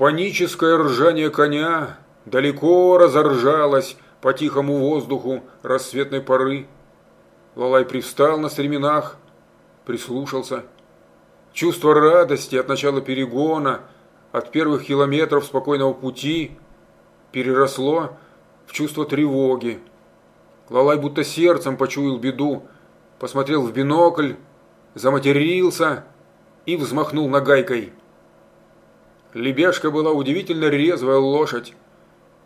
Паническое ржание коня далеко разоржалось по тихому воздуху рассветной поры. Лалай привстал на стременах, прислушался. Чувство радости от начала перегона, от первых километров спокойного пути переросло в чувство тревоги. Лалай будто сердцем почуял беду, посмотрел в бинокль, заматерился и взмахнул нагайкой. Лебяшка была удивительно резвая лошадь.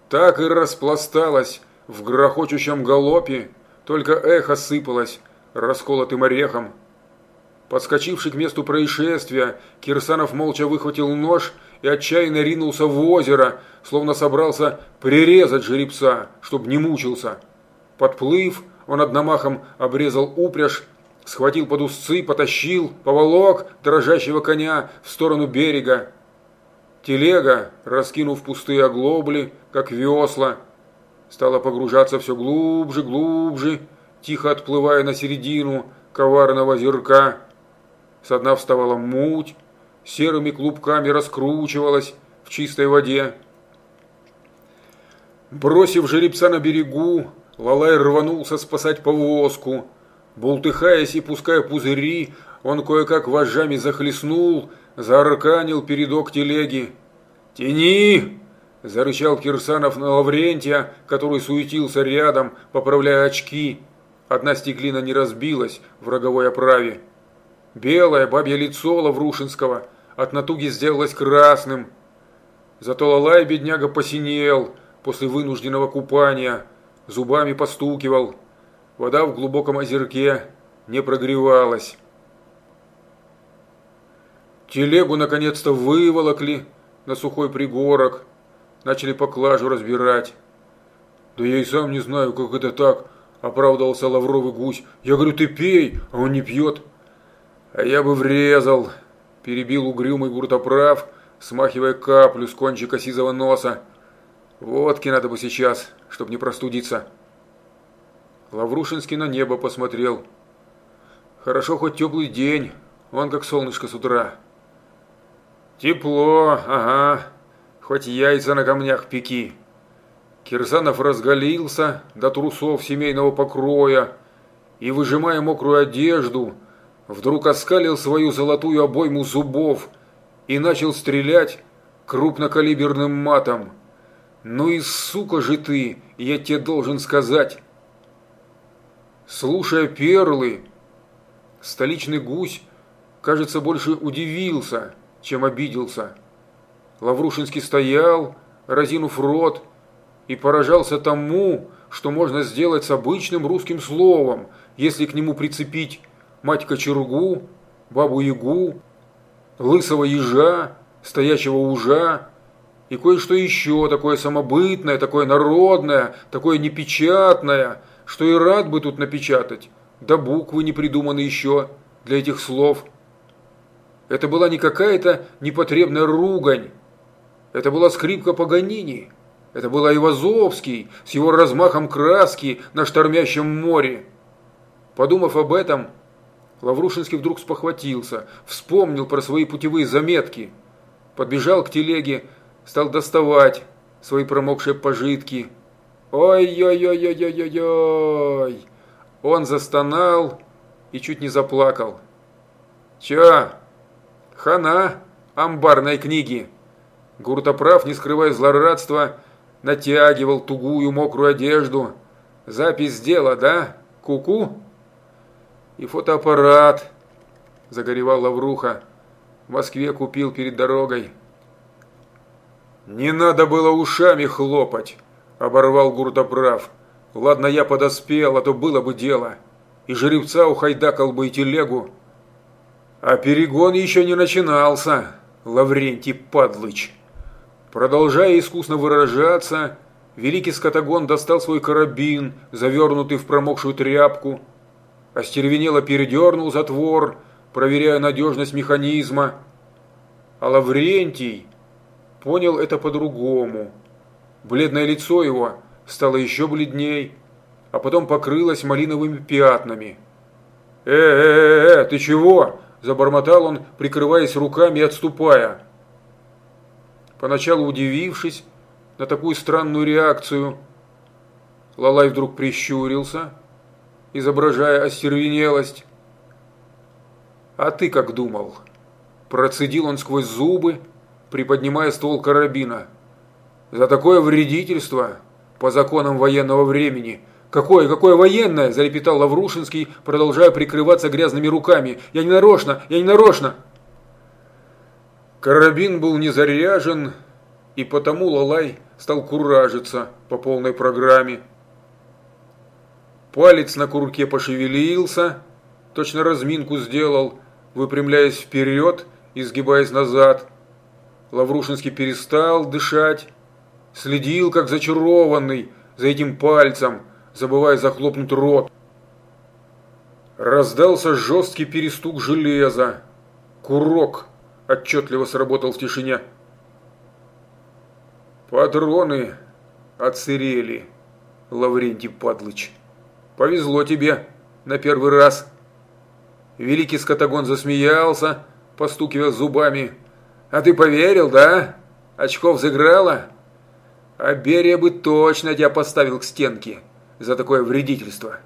Так и распласталась в грохочущем галопе, только эхо сыпалось расколотым орехом. Подскочивший к месту происшествия, Кирсанов молча выхватил нож и отчаянно ринулся в озеро, словно собрался прирезать жеребца, чтобы не мучился. Подплыв, он одномахом обрезал упряжь, схватил под узцы, потащил, поволок дрожащего коня в сторону берега. Телега, раскинув пустые оглобли, как весла, стала погружаться все глубже, глубже, тихо отплывая на середину коварного зерка. Со дна вставала муть, серыми клубками раскручивалась в чистой воде. Бросив жеребца на берегу, Лалай рванулся спасать повозку. Бултыхаясь и пуская пузыри, он кое-как вожжами захлестнул, заарканил передок телеги. «Тяни!» – зарычал Кирсанов на Лаврентия, который суетился рядом, поправляя очки. Одна стеклина не разбилась в роговой оправе. Белое бабье лицо Лаврушинского от натуги сделалось красным. Зато Лалай, бедняга, посинел после вынужденного купания, зубами постукивал. Вода в глубоком озерке не прогревалась. Телегу наконец-то выволокли на сухой пригорок, начали поклажу разбирать. Да я и сам не знаю, как это так, оправдывался лавровый гусь. Я говорю, ты пей, а он не пьет. А я бы врезал, перебил угрюмый гуртоправ, смахивая каплю с кончика сизого носа. Водки надо бы сейчас, чтобы не простудиться. Лаврушинский на небо посмотрел. Хорошо хоть теплый день, он как солнышко с утра. Тепло, ага, хоть яйца на камнях пеки. Кирсанов разголился до трусов семейного покроя и, выжимая мокрую одежду, вдруг оскалил свою золотую обойму зубов и начал стрелять крупнокалиберным матом. «Ну и сука же ты, я тебе должен сказать!» Слушая перлы, столичный гусь, кажется, больше удивился – чем обиделся. Лаврушинский стоял, разинув рот, и поражался тому, что можно сделать с обычным русским словом, если к нему прицепить мать кочергу, бабу-ягу, лысого ежа, стоячего ужа и кое-что еще такое самобытное, такое народное, такое непечатное, что и рад бы тут напечатать, да буквы не придуманы еще для этих слов – это была не какая-то непотребная ругань. Это была скрипка Паганини. Это была Ивазовский с его размахом краски на штормящем море. Подумав об этом, Лаврушинский вдруг спохватился, вспомнил про свои путевые заметки, подбежал к телеге, стал доставать свои промокшие пожитки. Ой-ой-ой-ой-ой-ой! Он застонал и чуть не заплакал. «Чё, Хана амбарной книги. Гуртоправ, не скрывая злорадства, натягивал тугую мокрую одежду. Запись дела, да? Куку? -ку? И фотоаппарат, загоревал Лавруха. В Москве купил перед дорогой. Не надо было ушами хлопать, оборвал Гуртоправ. Ладно, я подоспел, а то было бы дело. И жеребца ухайдакал бы и телегу. А перегон еще не начинался, Лаврентий Падлыч. Продолжая искусно выражаться, великий скотогон достал свой карабин, завернутый в промокшую тряпку, остервенело передернул затвор, проверяя надежность механизма. А Лаврентий понял это по-другому. Бледное лицо его стало еще бледней, а потом покрылось малиновыми пятнами. «Э-э-э, ты чего?» Забормотал он, прикрываясь руками и отступая. поначалу удивившись на такую странную реакцию. Лалай вдруг прищурился, изображая остервенелость. «А ты как думал?» Процедил он сквозь зубы, приподнимая ствол карабина. «За такое вредительство по законам военного времени – «Какое, какое военное?» – залепетал Лаврушинский, продолжая прикрываться грязными руками. «Я не нарочно, я не нарочно!» Карабин был не заряжен, и потому Лалай стал куражиться по полной программе. Палец на курке пошевелился, точно разминку сделал, выпрямляясь вперед и сгибаясь назад. Лаврушинский перестал дышать, следил, как зачарованный, за этим пальцем – забывая захлопнуть рот. Раздался жесткий перестук железа. Курок отчетливо сработал в тишине. Патроны отсырели, Лаврентий Падлыч. Повезло тебе на первый раз. Великий скотагон засмеялся, постукивая зубами. А ты поверил, да? Очков заграла? А Берия бы точно тебя поставил к стенке за такое вредительство.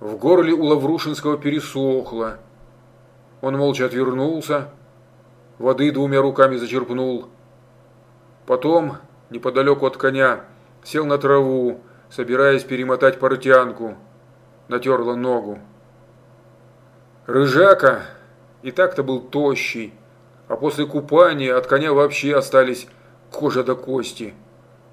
В горле у Лаврушинского пересохло. Он молча отвернулся, воды двумя руками зачерпнул. Потом, неподалеку от коня, сел на траву, собираясь перемотать портянку. Натерла ногу. Рыжака и так-то был тощий, а после купания от коня вообще остались кожа до кости.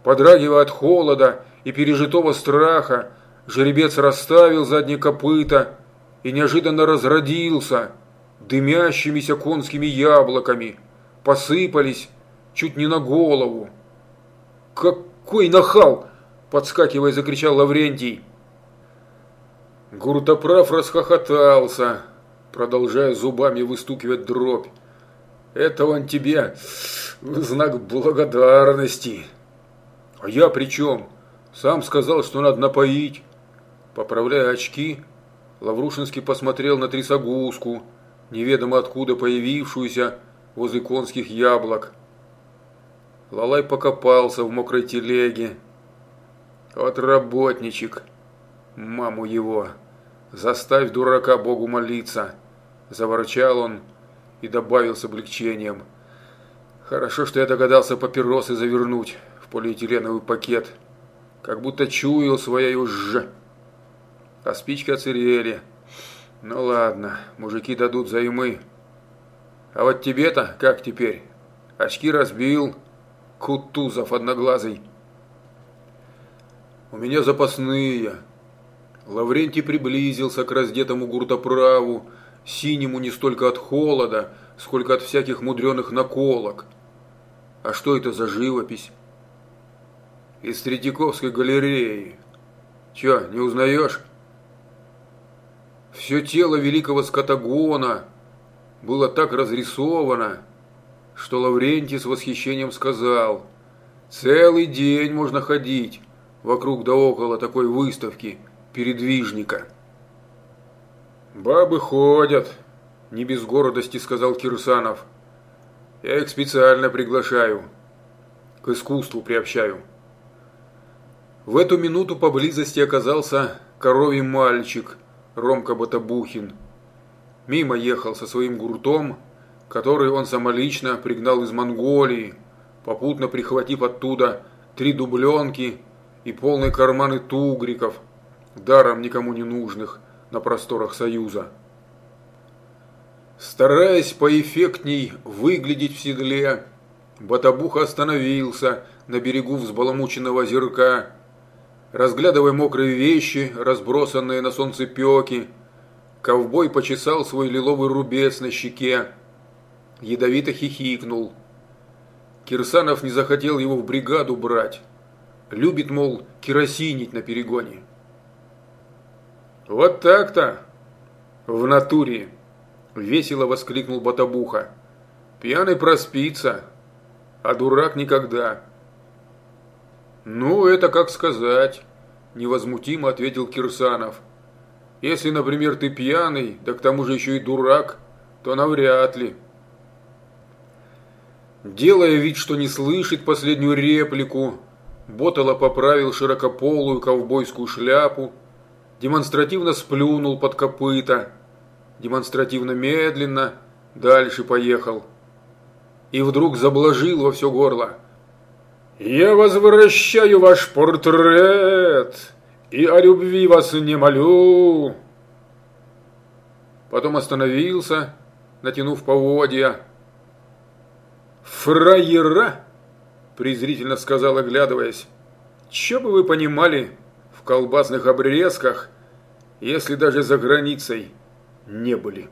Подрагивая от холода и пережитого страха, жеребец расставил задние копыта и неожиданно разродился дымящимися конскими яблоками, посыпались чуть не на голову. «Какой нахал!» – подскакивая, закричал Лаврентий. Гуртоправ расхохотался, продолжая зубами выстукивать дробь. «Это он тебе в знак благодарности!» «А я при чем?» Сам сказал, что надо напоить. Поправляя очки, Лаврушинский посмотрел на трясогузку, неведомо откуда появившуюся возле конских яблок. Лалай покопался в мокрой телеге. Вот работничек, маму его, заставь дурака Богу молиться. Заворчал он и добавил с облегчением. Хорошо, что я догадался папиросы завернуть в полиэтиленовый пакет как будто чуял свою ж. А спички оцерели. Ну ладно, мужики дадут займы. А вот тебе-то как теперь? Очки разбил, Кутузов одноглазый. У меня запасные. Лаврентий приблизился к раздетому гуртоправу, синему не столько от холода, сколько от всяких мудреных наколок. А что это за живопись? Из Третьяковской галереи. Че, не узнаешь? Все тело великого скотагона было так разрисовано, что Лаврентий с восхищением сказал, «Целый день можно ходить вокруг да около такой выставки передвижника». «Бабы ходят», – не без гордости сказал Кирсанов. «Я их специально приглашаю, к искусству приобщаю». В эту минуту поблизости оказался коровий мальчик Ромка Батабухин. Мимо ехал со своим гуртом, который он самолично пригнал из Монголии, попутно прихватив оттуда три дубленки и полные карманы тугриков, даром никому не нужных на просторах Союза. Стараясь поэффектней выглядеть в седле, Батабуха остановился на берегу взбаламученного озерка Разглядывая мокрые вещи, разбросанные на солнце пеки, ковбой почесал свой лиловый рубец на щеке. Ядовито хихикнул. Кирсанов не захотел его в бригаду брать. Любит, мол, керосинить на перегоне. «Вот так-то! В натуре!» – весело воскликнул Батабуха. «Пьяный проспится, а дурак никогда!» «Ну, это как сказать», – невозмутимо ответил Кирсанов. «Если, например, ты пьяный, да к тому же еще и дурак, то навряд ли». Делая вид, что не слышит последнюю реплику, Ботало поправил широкополую ковбойскую шляпу, демонстративно сплюнул под копыта, демонстративно медленно дальше поехал. И вдруг заблажил во все горло. «Я возвращаю ваш портрет и о любви вас не молю!» Потом остановился, натянув поводья. «Фраера!» – презрительно сказал, оглядываясь. «Че бы вы понимали в колбасных обрезках, если даже за границей не были?»